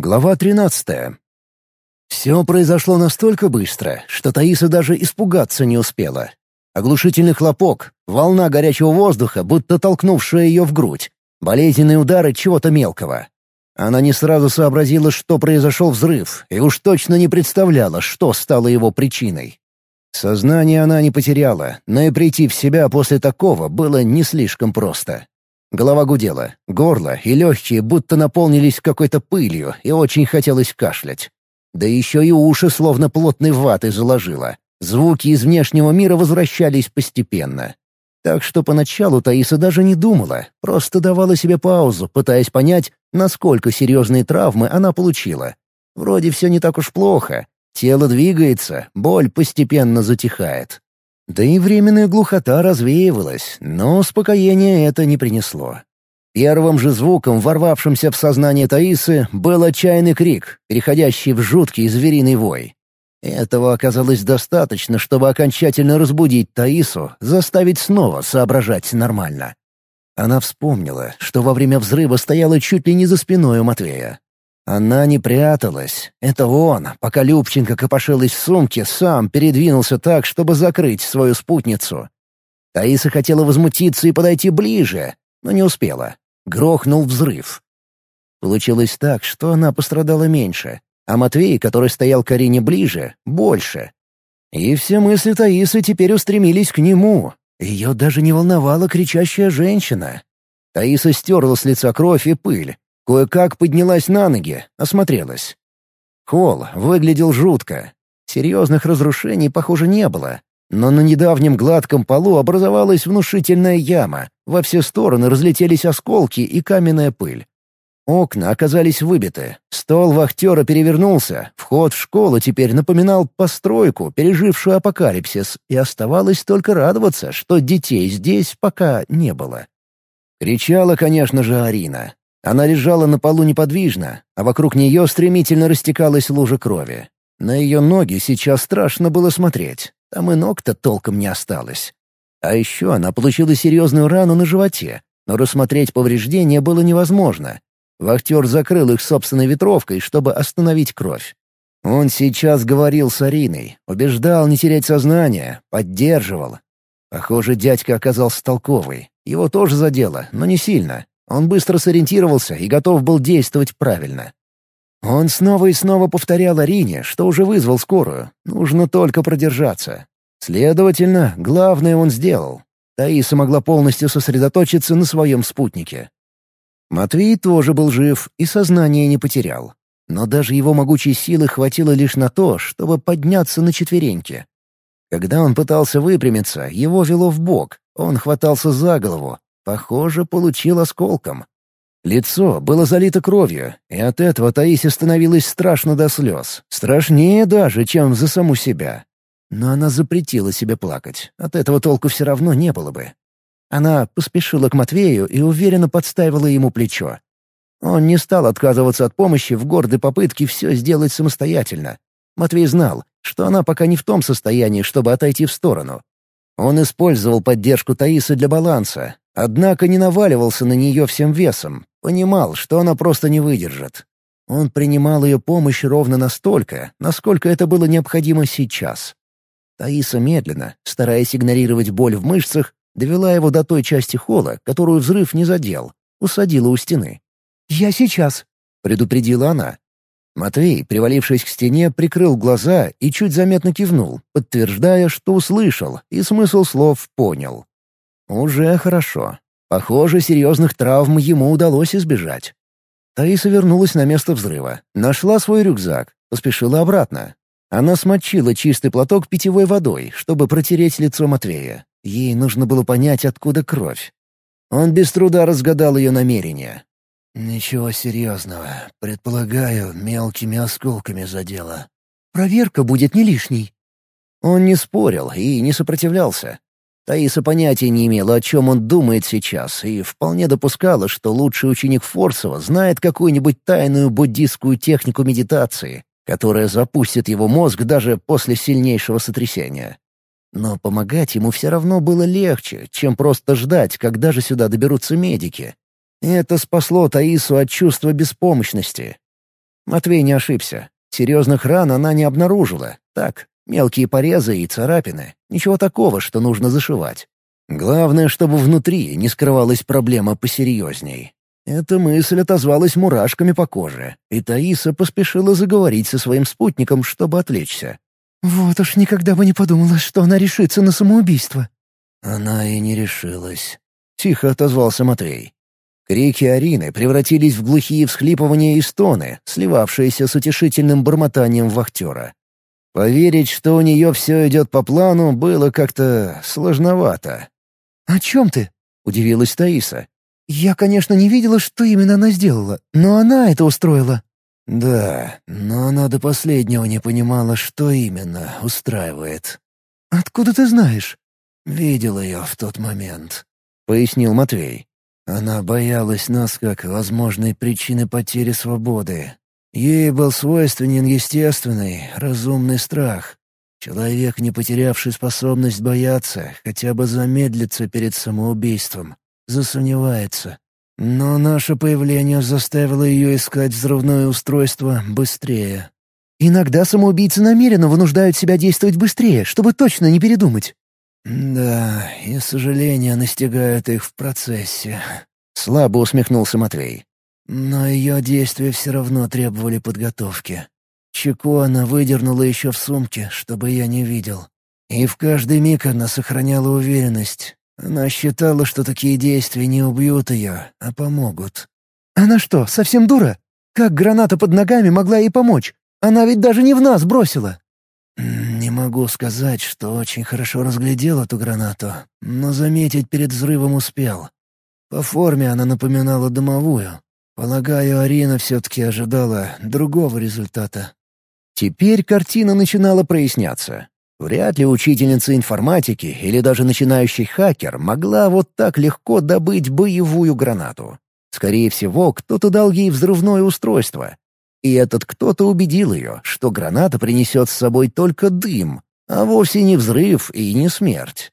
Глава 13. Все произошло настолько быстро, что Таиса даже испугаться не успела. Оглушительный хлопок, волна горячего воздуха, будто толкнувшая ее в грудь, болезненные удары чего-то мелкого. Она не сразу сообразила, что произошел взрыв, и уж точно не представляла, что стало его причиной. Сознание она не потеряла, но и прийти в себя после такого было не слишком просто. Голова гудела, горло и легкие будто наполнились какой-то пылью, и очень хотелось кашлять. Да еще и уши словно плотной ватой заложило. Звуки из внешнего мира возвращались постепенно. Так что поначалу Таиса даже не думала, просто давала себе паузу, пытаясь понять, насколько серьезные травмы она получила. Вроде все не так уж плохо. Тело двигается, боль постепенно затихает. Да и временная глухота развеивалась, но успокоения это не принесло. Первым же звуком, ворвавшимся в сознание Таисы, был отчаянный крик, переходящий в жуткий звериный вой. Этого оказалось достаточно, чтобы окончательно разбудить Таису, заставить снова соображать нормально. Она вспомнила, что во время взрыва стояла чуть ли не за спиной у Матвея. Она не пряталась. Это он, пока Любченко копошилась в сумке, сам передвинулся так, чтобы закрыть свою спутницу. Таиса хотела возмутиться и подойти ближе, но не успела. Грохнул взрыв. Получилось так, что она пострадала меньше, а Матвей, который стоял к Арине ближе, больше. И все мысли Таисы теперь устремились к нему. Ее даже не волновала кричащая женщина. Таиса стерла с лица кровь и пыль, Кое-как поднялась на ноги, осмотрелась. Холл выглядел жутко. Серьезных разрушений, похоже, не было. Но на недавнем гладком полу образовалась внушительная яма. Во все стороны разлетелись осколки и каменная пыль. Окна оказались выбиты. Стол вахтера перевернулся. Вход в школу теперь напоминал постройку, пережившую апокалипсис, и оставалось только радоваться, что детей здесь пока не было. Кричала, конечно же, Арина. Она лежала на полу неподвижно, а вокруг нее стремительно растекалась лужа крови. На ее ноги сейчас страшно было смотреть. Там и ног-то толком не осталось. А еще она получила серьезную рану на животе, но рассмотреть повреждения было невозможно. Вахтер закрыл их собственной ветровкой, чтобы остановить кровь. Он сейчас говорил с Ариной, убеждал не терять сознание, поддерживал. Похоже, дядька оказался толковый. Его тоже задело, но не сильно. Он быстро сориентировался и готов был действовать правильно. Он снова и снова повторял Арине, что уже вызвал скорую. Нужно только продержаться. Следовательно, главное он сделал. Таиса могла полностью сосредоточиться на своем спутнике. Матвей тоже был жив и сознание не потерял. Но даже его могучей силы хватило лишь на то, чтобы подняться на четвереньки. Когда он пытался выпрямиться, его вело в бок, он хватался за голову, Похоже, получил осколком. Лицо было залито кровью, и от этого Таисе становилось страшно до слез. Страшнее даже, чем за саму себя. Но она запретила себе плакать. От этого толку все равно не было бы. Она поспешила к Матвею и уверенно подставила ему плечо. Он не стал отказываться от помощи в гордой попытке все сделать самостоятельно. Матвей знал, что она пока не в том состоянии, чтобы отойти в сторону. Он использовал поддержку Таисы для баланса, Однако не наваливался на нее всем весом, понимал, что она просто не выдержит. Он принимал ее помощь ровно настолько, насколько это было необходимо сейчас. Таиса медленно, стараясь игнорировать боль в мышцах, довела его до той части холла, которую взрыв не задел, усадила у стены. «Я сейчас», — предупредила она. Матвей, привалившись к стене, прикрыл глаза и чуть заметно кивнул, подтверждая, что услышал и смысл слов понял. Уже хорошо. Похоже, серьезных травм ему удалось избежать. Таиса вернулась на место взрыва, нашла свой рюкзак, поспешила обратно. Она смочила чистый платок питьевой водой, чтобы протереть лицо Матвея. Ей нужно было понять, откуда кровь. Он без труда разгадал ее намерение. «Ничего серьезного. Предполагаю, мелкими осколками задело. Проверка будет не лишней». Он не спорил и не сопротивлялся. Таиса понятия не имела, о чем он думает сейчас, и вполне допускала, что лучший ученик Форсова знает какую-нибудь тайную буддистскую технику медитации, которая запустит его мозг даже после сильнейшего сотрясения. Но помогать ему все равно было легче, чем просто ждать, когда же сюда доберутся медики. Это спасло Таису от чувства беспомощности. Матвей не ошибся. Серьезных ран она не обнаружила. Так, мелкие порезы и царапины. Ничего такого, что нужно зашивать. Главное, чтобы внутри не скрывалась проблема посерьезней. Эта мысль отозвалась мурашками по коже, и Таиса поспешила заговорить со своим спутником, чтобы отвлечься. «Вот уж никогда бы не подумала, что она решится на самоубийство». «Она и не решилась», — тихо отозвался Матвей. Крики Арины превратились в глухие всхлипывания и стоны, сливавшиеся с утешительным бормотанием вахтера. Поверить, что у нее все идет по плану, было как-то сложновато. «О чем ты?» — удивилась Таиса. «Я, конечно, не видела, что именно она сделала, но она это устроила». «Да, но она до последнего не понимала, что именно устраивает». «Откуда ты знаешь?» «Видел ее в тот момент», — пояснил Матвей. Она боялась нас как возможной причины потери свободы. Ей был свойственен естественный, разумный страх. Человек, не потерявший способность бояться, хотя бы замедлится перед самоубийством, засомневается. Но наше появление заставило ее искать взрывное устройство быстрее. «Иногда самоубийцы намеренно вынуждают себя действовать быстрее, чтобы точно не передумать», «Да, и сожаления настигают их в процессе», — слабо усмехнулся Матвей. «Но ее действия все равно требовали подготовки. Чеку она выдернула еще в сумке, чтобы я не видел. И в каждый миг она сохраняла уверенность. Она считала, что такие действия не убьют ее, а помогут». «Она что, совсем дура? Как граната под ногами могла ей помочь? Она ведь даже не в нас бросила!» «Не могу сказать, что очень хорошо разглядел эту гранату, но заметить перед взрывом успел. По форме она напоминала домовую. Полагаю, Арина все-таки ожидала другого результата». Теперь картина начинала проясняться. Вряд ли учительница информатики или даже начинающий хакер могла вот так легко добыть боевую гранату. Скорее всего, кто-то дал ей взрывное устройство, и этот кто-то убедил ее, что граната принесет с собой только дым, а вовсе не взрыв и не смерть.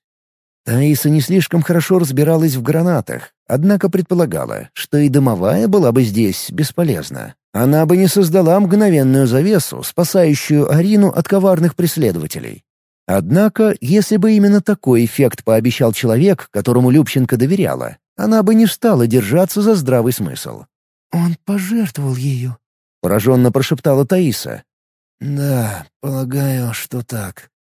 Таиса не слишком хорошо разбиралась в гранатах, однако предполагала, что и дымовая была бы здесь бесполезна. Она бы не создала мгновенную завесу, спасающую Арину от коварных преследователей. Однако, если бы именно такой эффект пообещал человек, которому Любченко доверяла, она бы не стала держаться за здравый смысл. «Он пожертвовал ею», пораженно прошептала Таиса. «Да, полагаю, что так».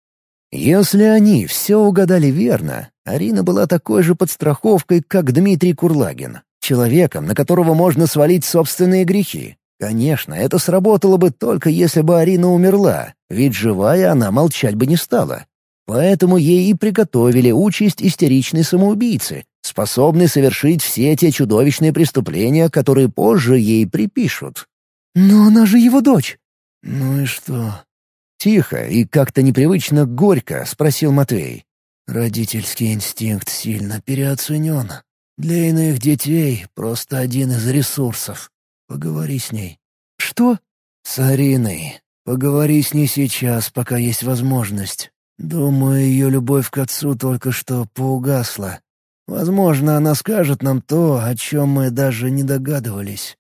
Если они все угадали верно, Арина была такой же подстраховкой, как Дмитрий Курлагин, человеком, на которого можно свалить собственные грехи. Конечно, это сработало бы только если бы Арина умерла, ведь живая она молчать бы не стала. Поэтому ей и приготовили участь истеричной самоубийцы, способной совершить все те чудовищные преступления, которые позже ей припишут. «Но она же его дочь!» «Ну и что?» Тихо и как-то непривычно горько спросил Матвей. «Родительский инстинкт сильно переоценен. Для иных детей просто один из ресурсов. Поговори с ней». «Что?» «С Ариной. Поговори с ней сейчас, пока есть возможность. Думаю, ее любовь к отцу только что поугасла. Возможно, она скажет нам то, о чем мы даже не догадывались».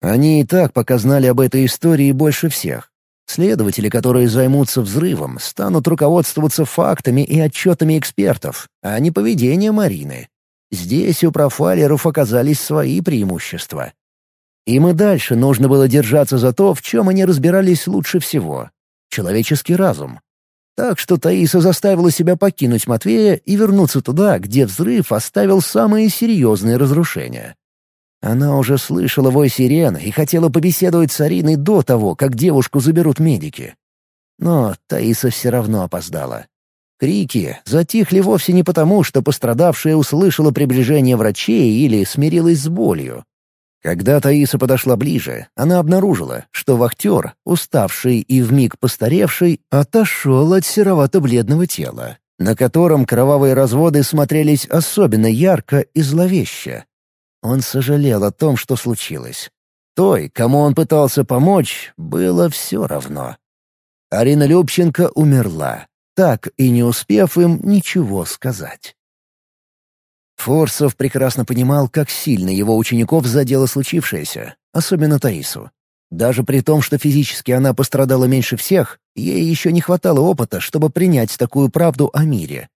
Они и так пока знали об этой истории больше всех. Следователи, которые займутся взрывом, станут руководствоваться фактами и отчетами экспертов, а не поведением Марины. Здесь у профайлеров оказались свои преимущества. Им и дальше нужно было держаться за то, в чем они разбирались лучше всего — человеческий разум. Так что Таиса заставила себя покинуть Матвея и вернуться туда, где взрыв оставил самые серьезные разрушения. Она уже слышала вой сирен и хотела побеседовать с Ариной до того, как девушку заберут медики. Но Таиса все равно опоздала. Крики затихли вовсе не потому, что пострадавшая услышала приближение врачей или смирилась с болью. Когда Таиса подошла ближе, она обнаружила, что вахтер, уставший и вмиг постаревший, отошел от серовато-бледного тела, на котором кровавые разводы смотрелись особенно ярко и зловеще. Он сожалел о том, что случилось. Той, кому он пытался помочь, было все равно. Арина Любченко умерла, так и не успев им ничего сказать. Форсов прекрасно понимал, как сильно его учеников задело случившееся, особенно Таису. Даже при том, что физически она пострадала меньше всех, ей еще не хватало опыта, чтобы принять такую правду о мире.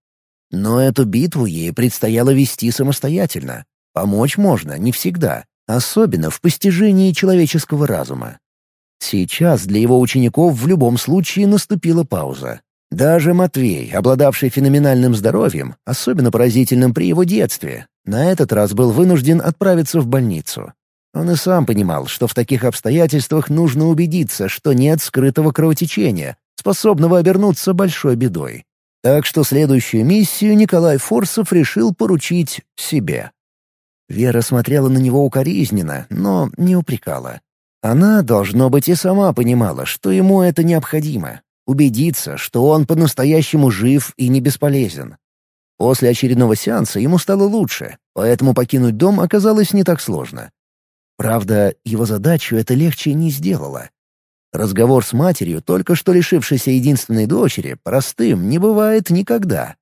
Но эту битву ей предстояло вести самостоятельно. Помочь можно не всегда, особенно в постижении человеческого разума. Сейчас для его учеников в любом случае наступила пауза. Даже Матвей, обладавший феноменальным здоровьем, особенно поразительным при его детстве, на этот раз был вынужден отправиться в больницу. Он и сам понимал, что в таких обстоятельствах нужно убедиться, что нет скрытого кровотечения, способного обернуться большой бедой. Так что следующую миссию Николай Форсов решил поручить себе. Вера смотрела на него укоризненно, но не упрекала. Она, должно быть, и сама понимала, что ему это необходимо. Убедиться, что он по-настоящему жив и не бесполезен. После очередного сеанса ему стало лучше, поэтому покинуть дом оказалось не так сложно. Правда, его задачу это легче не сделало. Разговор с матерью, только что лишившейся единственной дочери, простым не бывает никогда.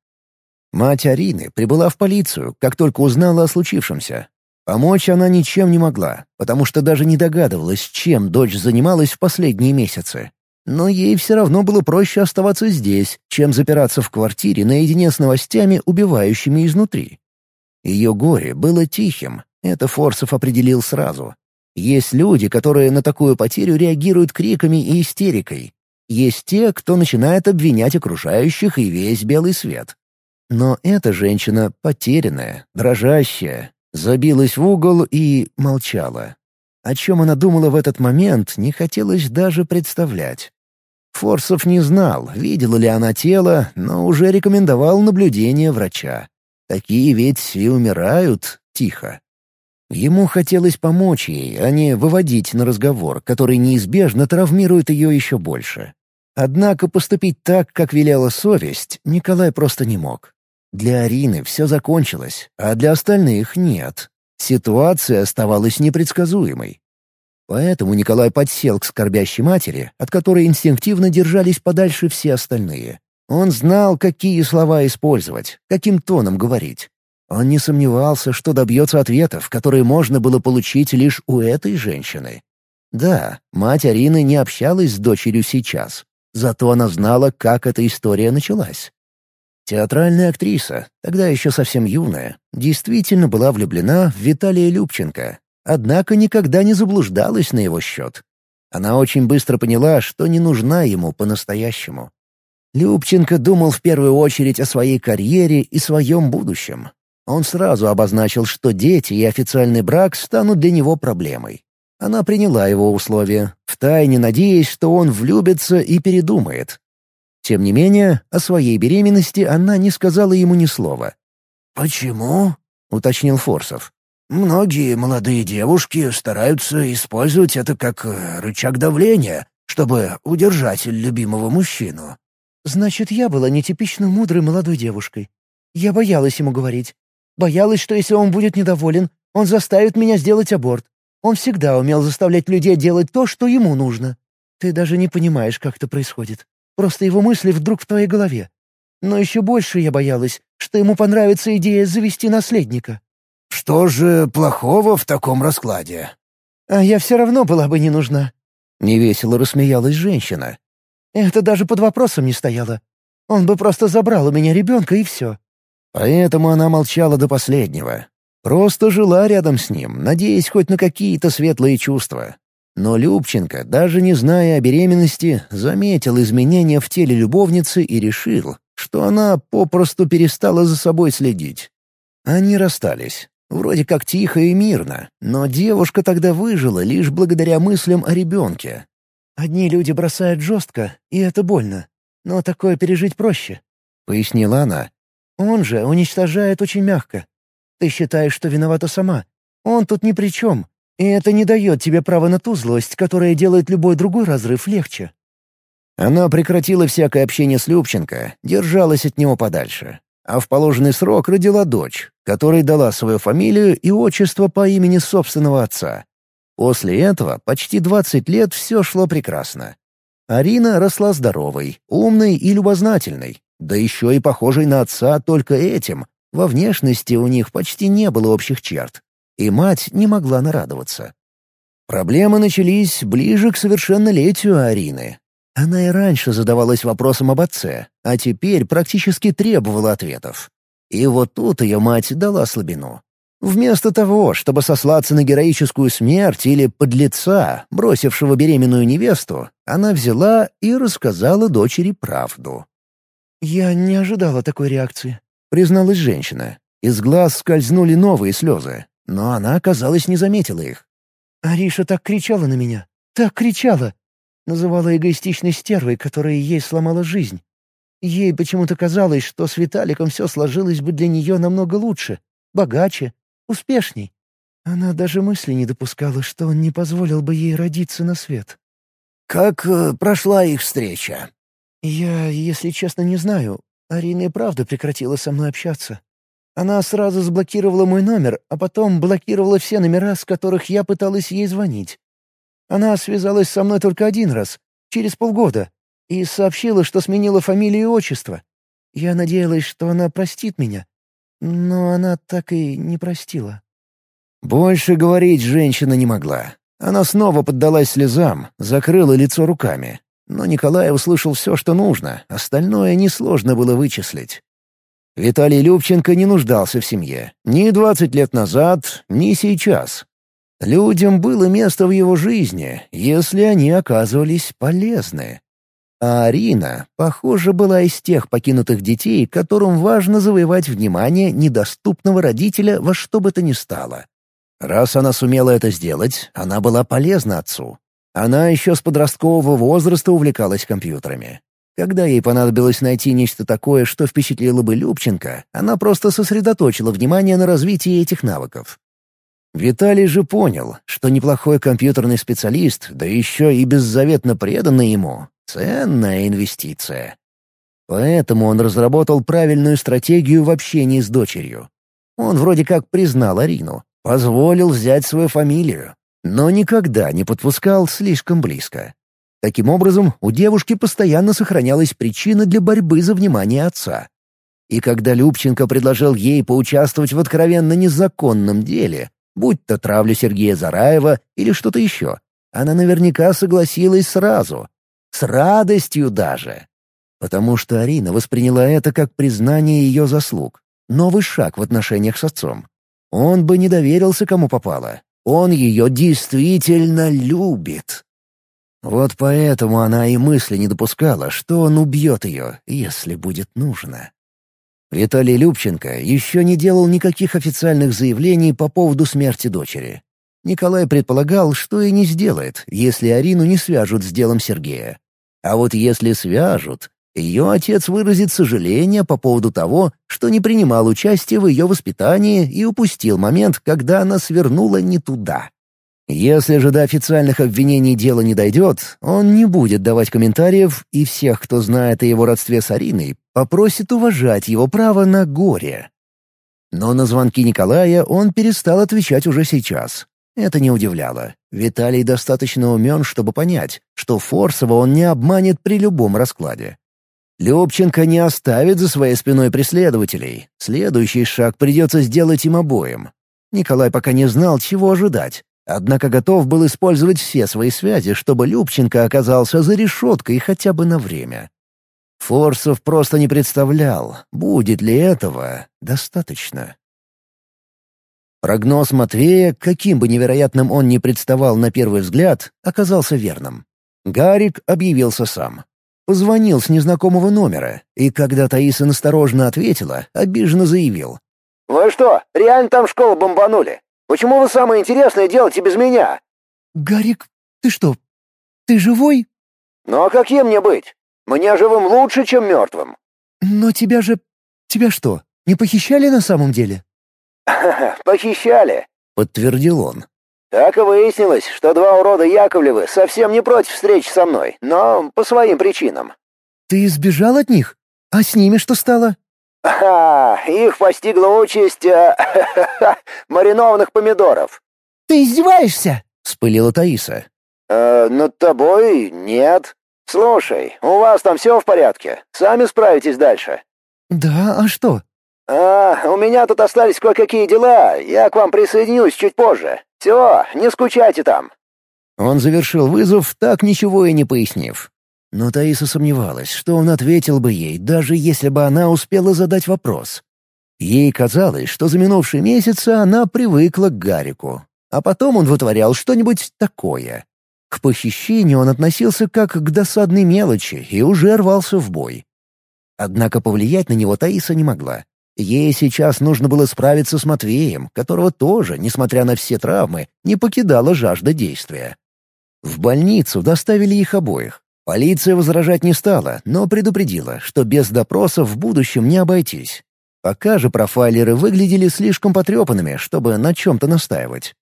Мать Арины прибыла в полицию, как только узнала о случившемся. Помочь она ничем не могла, потому что даже не догадывалась, чем дочь занималась в последние месяцы. Но ей все равно было проще оставаться здесь, чем запираться в квартире наедине с новостями, убивающими изнутри. Ее горе было тихим, это Форсов определил сразу. Есть люди, которые на такую потерю реагируют криками и истерикой. Есть те, кто начинает обвинять окружающих и весь белый свет. Но эта женщина потерянная, дрожащая, забилась в угол и молчала. О чем она думала в этот момент, не хотелось даже представлять. Форсов не знал, видела ли она тело, но уже рекомендовал наблюдение врача. Такие ведь и умирают тихо. Ему хотелось помочь ей, а не выводить на разговор, который неизбежно травмирует ее еще больше. Однако поступить так, как велела совесть, Николай просто не мог. Для Арины все закончилось, а для остальных нет. Ситуация оставалась непредсказуемой. Поэтому Николай подсел к скорбящей матери, от которой инстинктивно держались подальше все остальные. Он знал, какие слова использовать, каким тоном говорить. Он не сомневался, что добьется ответов, которые можно было получить лишь у этой женщины. Да, мать Арины не общалась с дочерью сейчас, зато она знала, как эта история началась. Театральная актриса, тогда еще совсем юная, действительно была влюблена в Виталия Любченко, однако никогда не заблуждалась на его счет. Она очень быстро поняла, что не нужна ему по-настоящему. Любченко думал в первую очередь о своей карьере и своем будущем, он сразу обозначил, что дети и официальный брак станут для него проблемой. Она приняла его условия, втайне надеясь, что он влюбится и передумает. Тем не менее, о своей беременности она не сказала ему ни слова. «Почему?» — уточнил Форсов. «Многие молодые девушки стараются использовать это как э, рычаг давления, чтобы удержать любимого мужчину». «Значит, я была нетипично мудрой молодой девушкой. Я боялась ему говорить. Боялась, что если он будет недоволен, он заставит меня сделать аборт. Он всегда умел заставлять людей делать то, что ему нужно. Ты даже не понимаешь, как это происходит. Просто его мысли вдруг в твоей голове. Но еще больше я боялась, что ему понравится идея завести наследника». «Что же плохого в таком раскладе?» «А я все равно была бы не нужна». Невесело рассмеялась женщина. «Это даже под вопросом не стояло. Он бы просто забрал у меня ребенка и все. Поэтому она молчала до последнего. Просто жила рядом с ним, надеясь хоть на какие-то светлые чувства. Но Любченко, даже не зная о беременности, заметил изменения в теле любовницы и решил, что она попросту перестала за собой следить. Они расстались. Вроде как тихо и мирно, но девушка тогда выжила лишь благодаря мыслям о ребенке. «Одни люди бросают жестко, и это больно. Но такое пережить проще», — пояснила она. Он же уничтожает очень мягко. Ты считаешь, что виновата сама. Он тут ни при чем. И это не дает тебе права на ту злость, которая делает любой другой разрыв легче». Она прекратила всякое общение с Любченко, держалась от него подальше. А в положенный срок родила дочь, которой дала свою фамилию и отчество по имени собственного отца. После этого почти 20 лет все шло прекрасно. Арина росла здоровой, умной и любознательной, да еще и похожей на отца только этим. Во внешности у них почти не было общих черт. И мать не могла нарадоваться. Проблемы начались ближе к совершеннолетию Арины. Она и раньше задавалась вопросом об отце, а теперь практически требовала ответов. И вот тут ее мать дала слабину. Вместо того, чтобы сослаться на героическую смерть или подлеца, бросившего беременную невесту, она взяла и рассказала дочери правду. «Я не ожидала такой реакции», — призналась женщина. Из глаз скользнули новые слезы, но она, казалось, не заметила их. Ариша так кричала на меня. Так кричала. Называла эгоистичной стервой, которая ей сломала жизнь. Ей почему-то казалось, что с Виталиком все сложилось бы для нее намного лучше, богаче, успешней. Она даже мысли не допускала, что он не позволил бы ей родиться на свет. «Как э, прошла их встреча?» «Я, если честно, не знаю. Арина и правда прекратила со мной общаться. Она сразу заблокировала мой номер, а потом блокировала все номера, с которых я пыталась ей звонить. Она связалась со мной только один раз, через полгода, и сообщила, что сменила фамилию и отчество. Я надеялась, что она простит меня, но она так и не простила. Больше говорить женщина не могла. Она снова поддалась слезам, закрыла лицо руками. Но Николай услышал все, что нужно, остальное несложно было вычислить. Виталий Любченко не нуждался в семье. Ни двадцать лет назад, ни сейчас. Людям было место в его жизни, если они оказывались полезны. А Арина, похоже, была из тех покинутых детей, которым важно завоевать внимание недоступного родителя во что бы то ни стало. Раз она сумела это сделать, она была полезна отцу. Она еще с подросткового возраста увлекалась компьютерами. Когда ей понадобилось найти нечто такое, что впечатлило бы Любченко, она просто сосредоточила внимание на развитии этих навыков. Виталий же понял, что неплохой компьютерный специалист, да еще и беззаветно преданный ему — ценная инвестиция. Поэтому он разработал правильную стратегию в общении с дочерью. Он вроде как признал Арину, позволил взять свою фамилию, но никогда не подпускал слишком близко. Таким образом, у девушки постоянно сохранялась причина для борьбы за внимание отца. И когда Любченко предложил ей поучаствовать в откровенно незаконном деле, будь то травля Сергея Зараева или что-то еще, она наверняка согласилась сразу. С радостью даже. Потому что Арина восприняла это как признание ее заслуг. Новый шаг в отношениях с отцом. Он бы не доверился, кому попало. Он ее действительно любит. Вот поэтому она и мысли не допускала, что он убьет ее, если будет нужно. Виталий Любченко еще не делал никаких официальных заявлений по поводу смерти дочери. Николай предполагал, что и не сделает, если Арину не свяжут с делом Сергея. А вот если свяжут, ее отец выразит сожаление по поводу того, что не принимал участие в ее воспитании и упустил момент, когда она свернула не туда. Если же до официальных обвинений дело не дойдет, он не будет давать комментариев, и всех, кто знает о его родстве с Ариной, попросит уважать его право на горе. Но на звонки Николая он перестал отвечать уже сейчас. Это не удивляло. Виталий достаточно умен, чтобы понять, что Форсова он не обманет при любом раскладе. Любченко не оставит за своей спиной преследователей. Следующий шаг придется сделать им обоим. Николай пока не знал, чего ожидать, Однако готов был использовать все свои связи, чтобы Любченко оказался за решеткой хотя бы на время. Форсов просто не представлял, будет ли этого достаточно. Прогноз Матвея, каким бы невероятным он ни представал на первый взгляд, оказался верным. Гарик объявился сам. Позвонил с незнакомого номера, и когда Таиса насторожно ответила, обиженно заявил. «Вы что, реально там школу бомбанули? Почему вы самое интересное делаете без меня?» «Гарик, ты что, ты живой?» «Ну а каким мне быть? Мне живым лучше, чем мертвым». «Но тебя же... Тебя что, не похищали на самом деле?» «Похищали», — подтвердил он. «Так и выяснилось, что два урода Яковлевы совсем не против встречи со мной, но по своим причинам». «Ты сбежал от них? А с ними что стало?» Ха, их постигла участь э, маринованных помидоров. Ты издеваешься? вспылила Таиса. Э, над тобой нет. Слушай, у вас там все в порядке? Сами справитесь дальше. Да, а что? А, у меня тут остались кое-какие дела. Я к вам присоединюсь чуть позже. Все, не скучайте там. Он завершил вызов, так ничего и не пояснив. Но Таиса сомневалась, что он ответил бы ей, даже если бы она успела задать вопрос. Ей казалось, что за минувшие месяцы она привыкла к Гарику, а потом он вытворял что-нибудь такое. К похищению он относился как к досадной мелочи и уже рвался в бой. Однако повлиять на него Таиса не могла. Ей сейчас нужно было справиться с Матвеем, которого тоже, несмотря на все травмы, не покидала жажда действия. В больницу доставили их обоих. Полиция возражать не стала, но предупредила, что без допросов в будущем не обойтись. Пока же профайлеры выглядели слишком потрепанными, чтобы на чем-то настаивать.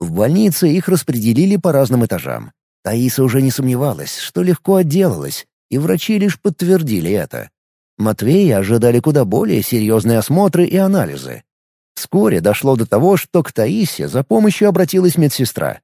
В больнице их распределили по разным этажам. Таиса уже не сомневалась, что легко отделалась, и врачи лишь подтвердили это. Матвея ожидали куда более серьезные осмотры и анализы. Вскоре дошло до того, что к Таисе за помощью обратилась медсестра.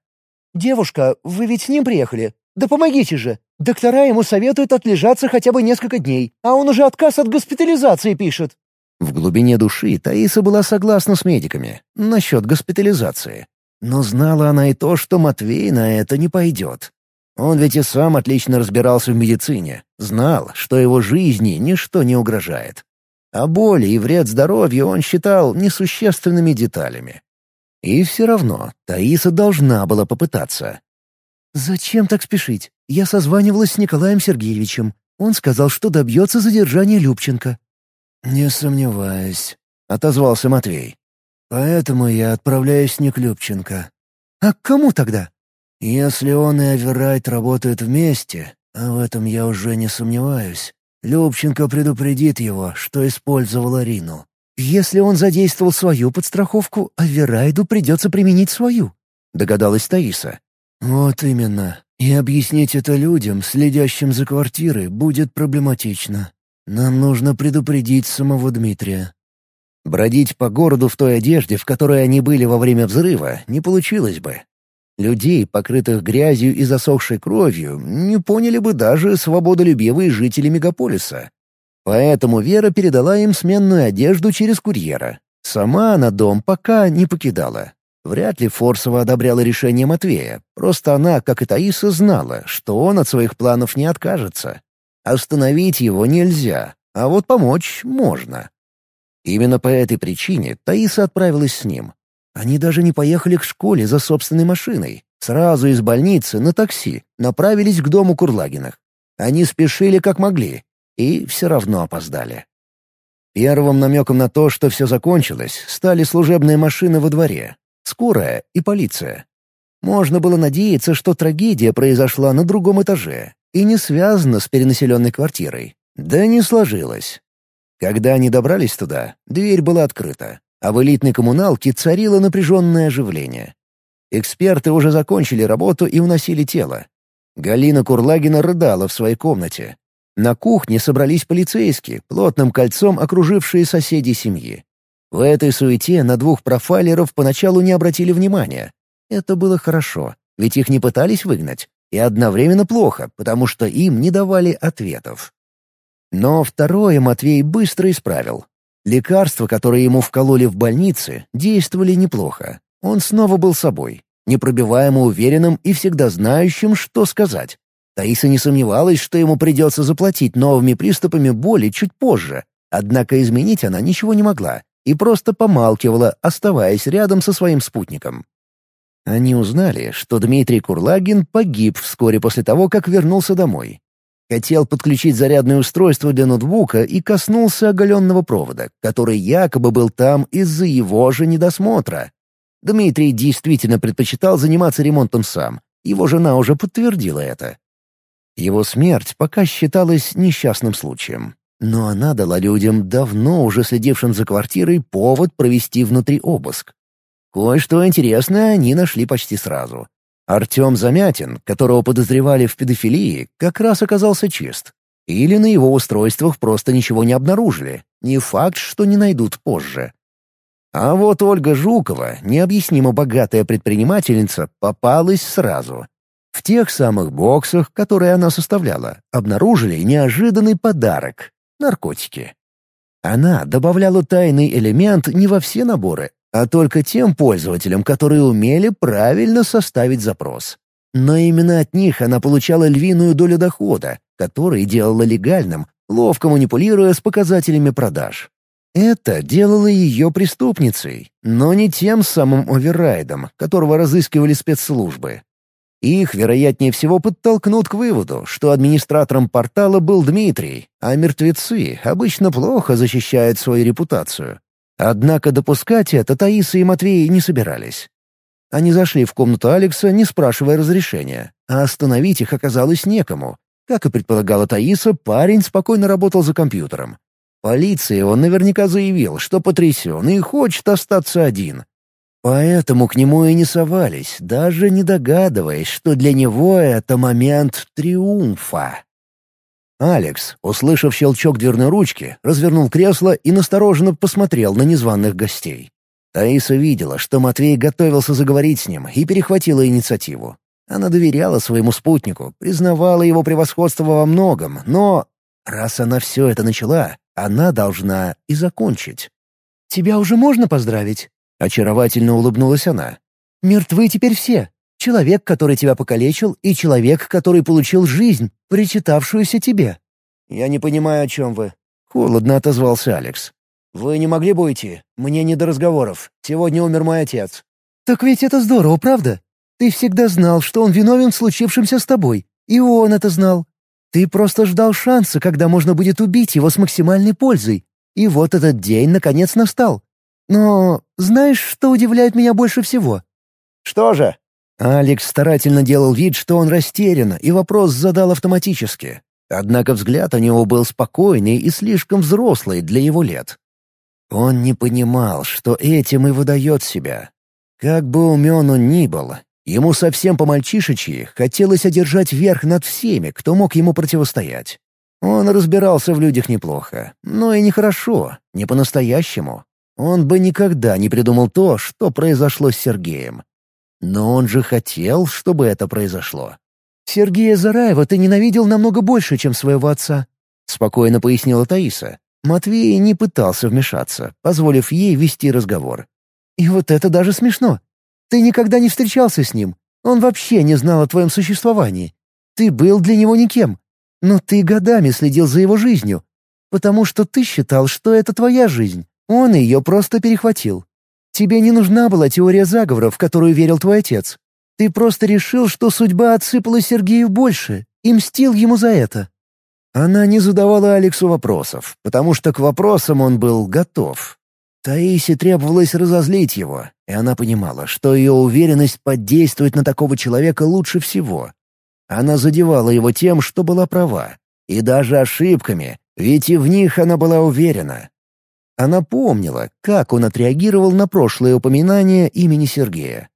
«Девушка, вы ведь с ним приехали? Да помогите же! Доктора ему советуют отлежаться хотя бы несколько дней, а он уже отказ от госпитализации пишет». В глубине души Таиса была согласна с медиками насчет госпитализации. Но знала она и то, что Матвей на это не пойдет. Он ведь и сам отлично разбирался в медицине, знал, что его жизни ничто не угрожает. А боли и вред здоровью он считал несущественными деталями. И все равно Таиса должна была попытаться. «Зачем так спешить? Я созванивалась с Николаем Сергеевичем. Он сказал, что добьется задержания Любченко». «Не сомневаюсь», — отозвался Матвей. «Поэтому я отправляюсь не к Любченко». «А к кому тогда?» Если он и Аверайт работают вместе, а в этом я уже не сомневаюсь, Любченко предупредит его, что использовал Арину. «Если он задействовал свою подстраховку, Аверайду придется применить свою», — догадалась Таиса. «Вот именно. И объяснить это людям, следящим за квартирой, будет проблематично. Нам нужно предупредить самого Дмитрия». Бродить по городу в той одежде, в которой они были во время взрыва, не получилось бы. Людей, покрытых грязью и засохшей кровью, не поняли бы даже свободолюбивые жители мегаполиса. Поэтому Вера передала им сменную одежду через курьера. Сама она дом пока не покидала. Вряд ли Форсова одобряла решение Матвея, просто она, как и Таиса, знала, что он от своих планов не откажется. Остановить его нельзя, а вот помочь можно. Именно по этой причине Таиса отправилась с ним. Они даже не поехали к школе за собственной машиной. Сразу из больницы на такси направились к дому Курлагинах. Они спешили как могли и все равно опоздали. Первым намеком на то, что все закончилось, стали служебные машины во дворе, скорая и полиция. Можно было надеяться, что трагедия произошла на другом этаже и не связана с перенаселенной квартирой. Да не сложилось. Когда они добрались туда, дверь была открыта а в элитной коммуналке царило напряженное оживление. Эксперты уже закончили работу и уносили тело. Галина Курлагина рыдала в своей комнате. На кухне собрались полицейские, плотным кольцом окружившие соседей семьи. В этой суете на двух профайлеров поначалу не обратили внимания. Это было хорошо, ведь их не пытались выгнать, и одновременно плохо, потому что им не давали ответов. Но второе Матвей быстро исправил. Лекарства, которые ему вкололи в больнице, действовали неплохо. Он снова был собой, непробиваемо уверенным и всегда знающим, что сказать. Таиса не сомневалась, что ему придется заплатить новыми приступами боли чуть позже, однако изменить она ничего не могла и просто помалкивала, оставаясь рядом со своим спутником. Они узнали, что Дмитрий Курлагин погиб вскоре после того, как вернулся домой. Хотел подключить зарядное устройство для ноутбука и коснулся оголенного провода, который якобы был там из-за его же недосмотра. Дмитрий действительно предпочитал заниматься ремонтом сам. Его жена уже подтвердила это. Его смерть пока считалась несчастным случаем. Но она дала людям, давно уже следившим за квартирой, повод провести внутри обыск. Кое-что интересное они нашли почти сразу. Артем Замятин, которого подозревали в педофилии, как раз оказался чист. Или на его устройствах просто ничего не обнаружили. Не факт, что не найдут позже. А вот Ольга Жукова, необъяснимо богатая предпринимательница, попалась сразу. В тех самых боксах, которые она составляла, обнаружили неожиданный подарок — наркотики. Она добавляла тайный элемент не во все наборы, а только тем пользователям, которые умели правильно составить запрос. Но именно от них она получала львиную долю дохода, который делала легальным, ловко манипулируя с показателями продаж. Это делало ее преступницей, но не тем самым оверрайдом, которого разыскивали спецслужбы. Их, вероятнее всего, подтолкнут к выводу, что администратором портала был Дмитрий, а мертвецы обычно плохо защищают свою репутацию. Однако допускать это Таиса и Матвей не собирались. Они зашли в комнату Алекса, не спрашивая разрешения, а остановить их оказалось некому. Как и предполагала Таиса, парень спокойно работал за компьютером. Полиции он наверняка заявил, что потрясен и хочет остаться один. Поэтому к нему и не совались, даже не догадываясь, что для него это момент триумфа. Алекс, услышав щелчок дверной ручки, развернул кресло и настороженно посмотрел на незваных гостей. Таиса видела, что Матвей готовился заговорить с ним и перехватила инициативу. Она доверяла своему спутнику, признавала его превосходство во многом, но раз она все это начала, она должна и закончить. «Тебя уже можно поздравить?» — очаровательно улыбнулась она. «Мертвы теперь все. Человек, который тебя покалечил, и человек, который получил жизнь, причитавшуюся тебе». «Я не понимаю, о чем вы», — холодно отозвался Алекс. «Вы не могли бы уйти? Мне не до разговоров. Сегодня умер мой отец». «Так ведь это здорово, правда? Ты всегда знал, что он виновен в случившемся с тобой. И он это знал. Ты просто ждал шанса, когда можно будет убить его с максимальной пользой. И вот этот день наконец настал. Но знаешь, что удивляет меня больше всего?» «Что же?» Алекс старательно делал вид, что он растерян, и вопрос задал автоматически. Однако взгляд у него был спокойный и слишком взрослый для его лет. Он не понимал, что этим и выдает себя. Как бы умен он ни был, ему совсем по-мальчишечьи хотелось одержать верх над всеми, кто мог ему противостоять. Он разбирался в людях неплохо, но и нехорошо, не по-настоящему. Он бы никогда не придумал то, что произошло с Сергеем. Но он же хотел, чтобы это произошло. «Сергея Зараева ты ненавидел намного больше, чем своего отца», — спокойно пояснила Таиса. Матвей не пытался вмешаться, позволив ей вести разговор. «И вот это даже смешно. Ты никогда не встречался с ним. Он вообще не знал о твоем существовании. Ты был для него никем. Но ты годами следил за его жизнью, потому что ты считал, что это твоя жизнь. Он ее просто перехватил. Тебе не нужна была теория заговора, в которую верил твой отец. Ты просто решил, что судьба отсыпала Сергею больше, и мстил ему за это. Она не задавала Алексу вопросов, потому что к вопросам он был готов. Таисе требовалось разозлить его, и она понимала, что ее уверенность подействует на такого человека лучше всего. Она задевала его тем, что была права, и даже ошибками, ведь и в них она была уверена. Она помнила, как он отреагировал на прошлое упоминание имени Сергея.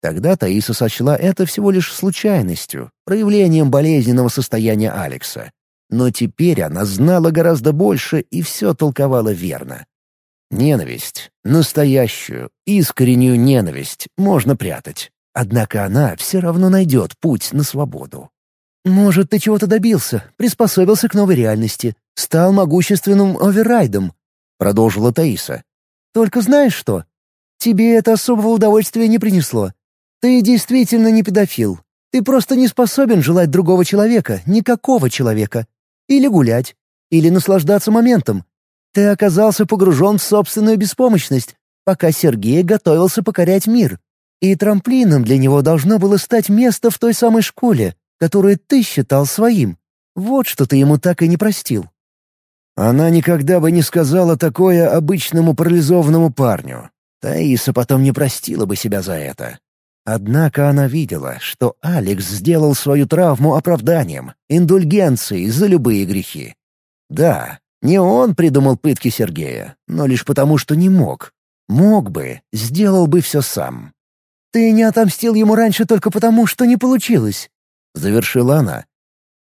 Тогда Таиса сочла это всего лишь случайностью, проявлением болезненного состояния Алекса. Но теперь она знала гораздо больше и все толковала верно. Ненависть, настоящую, искреннюю ненависть можно прятать. Однако она все равно найдет путь на свободу. «Может, ты чего-то добился, приспособился к новой реальности, стал могущественным оверрайдом», — продолжила Таиса. «Только знаешь что? Тебе это особого удовольствия не принесло. Ты действительно не педофил. Ты просто не способен желать другого человека, никакого человека. Или гулять, или наслаждаться моментом. Ты оказался погружен в собственную беспомощность, пока Сергей готовился покорять мир. И трамплином для него должно было стать место в той самой школе, которую ты считал своим. Вот что ты ему так и не простил». Она никогда бы не сказала такое обычному парализованному парню. Таиса потом не простила бы себя за это. Однако она видела, что Алекс сделал свою травму оправданием, индульгенцией за любые грехи. Да, не он придумал пытки Сергея, но лишь потому, что не мог. Мог бы, сделал бы все сам. «Ты не отомстил ему раньше только потому, что не получилось», — завершила она.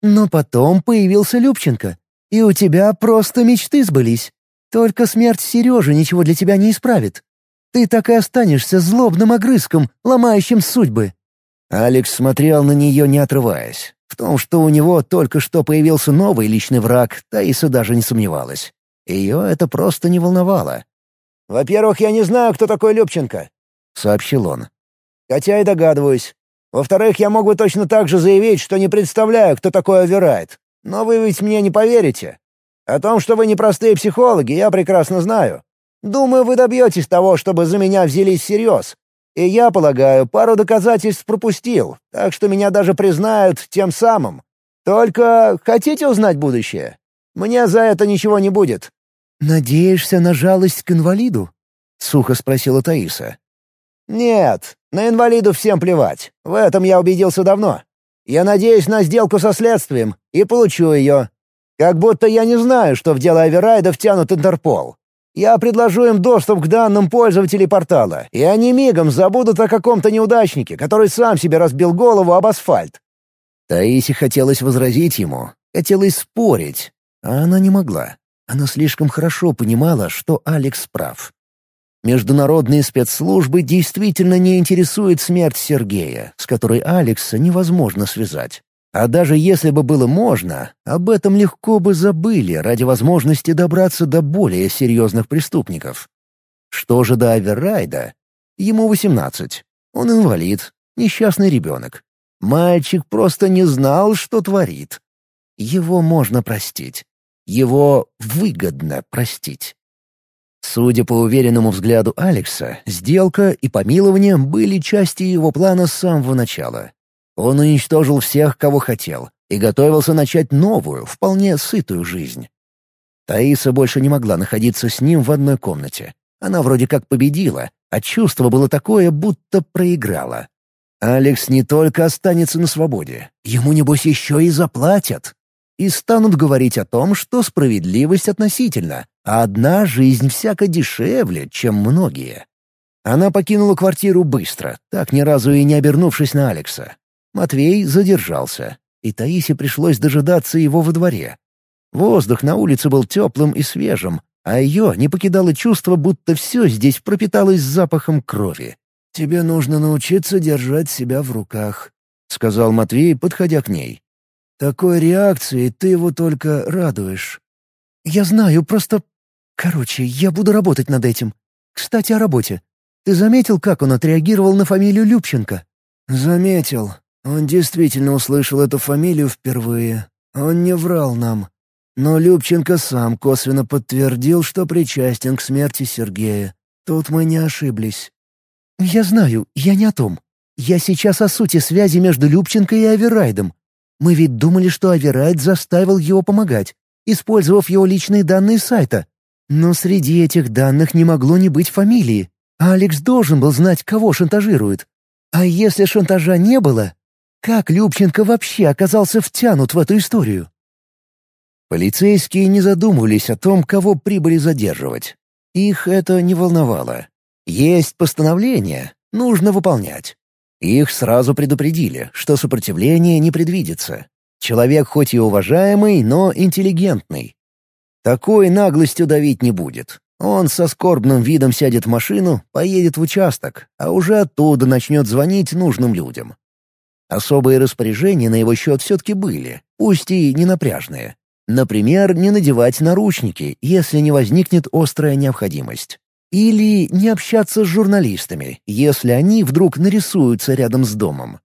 «Но потом появился Любченко, и у тебя просто мечты сбылись. Только смерть Сережи ничего для тебя не исправит. Ты так и останешься злобным огрызком, ломающим судьбы». Алекс смотрел на нее, не отрываясь. В том, что у него только что появился новый личный враг, Таиса даже не сомневалась. Ее это просто не волновало. «Во-первых, я не знаю, кто такой Любченко», — сообщил он. «Хотя и догадываюсь. Во-вторых, я мог бы точно так же заявить, что не представляю, кто такой Оверайт. Но вы ведь мне не поверите. О том, что вы непростые психологи, я прекрасно знаю. Думаю, вы добьетесь того, чтобы за меня взялись всерьез. И я, полагаю, пару доказательств пропустил, так что меня даже признают тем самым. Только хотите узнать будущее? Мне за это ничего не будет». «Надеешься на жалость к инвалиду?» — сухо спросила Таиса. «Нет, на инвалиду всем плевать. В этом я убедился давно. Я надеюсь на сделку со следствием и получу ее. Как будто я не знаю, что в дело Аверайда втянут Интерпол. Я предложу им доступ к данным пользователей портала, и они мигом забудут о каком-то неудачнике, который сам себе разбил голову об асфальт. Таисе хотелось возразить ему, хотелось спорить, а она не могла. Она слишком хорошо понимала, что Алекс прав. Международные спецслужбы действительно не интересует смерть Сергея, с которой Алекса невозможно связать. А даже если бы было можно, об этом легко бы забыли ради возможности добраться до более серьезных преступников. Что же до Аверрайда? Ему 18. Он инвалид, несчастный ребенок. Мальчик просто не знал, что творит. Его можно простить. Его выгодно простить. Судя по уверенному взгляду Алекса, сделка и помилование были частью его плана с самого начала. Он уничтожил всех, кого хотел, и готовился начать новую, вполне сытую жизнь. Таиса больше не могла находиться с ним в одной комнате. Она вроде как победила, а чувство было такое, будто проиграла. Алекс не только останется на свободе, ему, небось, еще и заплатят. И станут говорить о том, что справедливость относительна, а одна жизнь всяко дешевле, чем многие. Она покинула квартиру быстро, так ни разу и не обернувшись на Алекса. Матвей задержался, и Таисе пришлось дожидаться его во дворе. Воздух на улице был теплым и свежим, а ее не покидало чувство, будто все здесь пропиталось запахом крови. «Тебе нужно научиться держать себя в руках», — сказал Матвей, подходя к ней. «Такой реакцией ты его только радуешь». «Я знаю, просто... Короче, я буду работать над этим. Кстати, о работе. Ты заметил, как он отреагировал на фамилию Любченко?» «Заметил. Он действительно услышал эту фамилию впервые. Он не врал нам. Но Любченко сам косвенно подтвердил, что причастен к смерти Сергея. Тут мы не ошиблись. «Я знаю, я не о том. Я сейчас о сути связи между Любченко и Аверайдом. Мы ведь думали, что Аверайд заставил его помогать, использовав его личные данные с сайта. Но среди этих данных не могло не быть фамилии. Алекс должен был знать, кого шантажирует. А если шантажа не было, как Любченко вообще оказался втянут в эту историю? Полицейские не задумывались о том, кого прибыли задерживать. Их это не волновало. Есть постановление, нужно выполнять. Их сразу предупредили, что сопротивление не предвидится. Человек хоть и уважаемый, но интеллигентный. Такой наглостью давить не будет. Он со скорбным видом сядет в машину, поедет в участок, а уже оттуда начнет звонить нужным людям. Особые распоряжения на его счет все-таки были, пусть и не напряжные. Например, не надевать наручники, если не возникнет острая необходимость. Или не общаться с журналистами, если они вдруг нарисуются рядом с домом.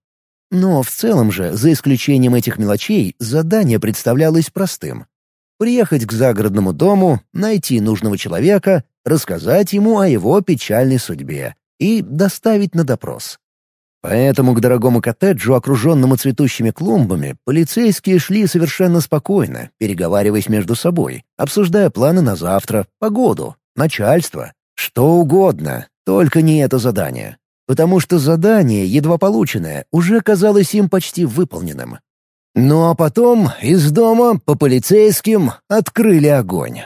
Но в целом же, за исключением этих мелочей, задание представлялось простым. Приехать к загородному дому, найти нужного человека, рассказать ему о его печальной судьбе и доставить на допрос. Поэтому к дорогому коттеджу, окруженному цветущими клумбами, полицейские шли совершенно спокойно, переговариваясь между собой, обсуждая планы на завтра, погоду, начальство, что угодно, только не это задание. Потому что задание, едва полученное, уже казалось им почти выполненным. Ну а потом из дома по полицейским открыли огонь.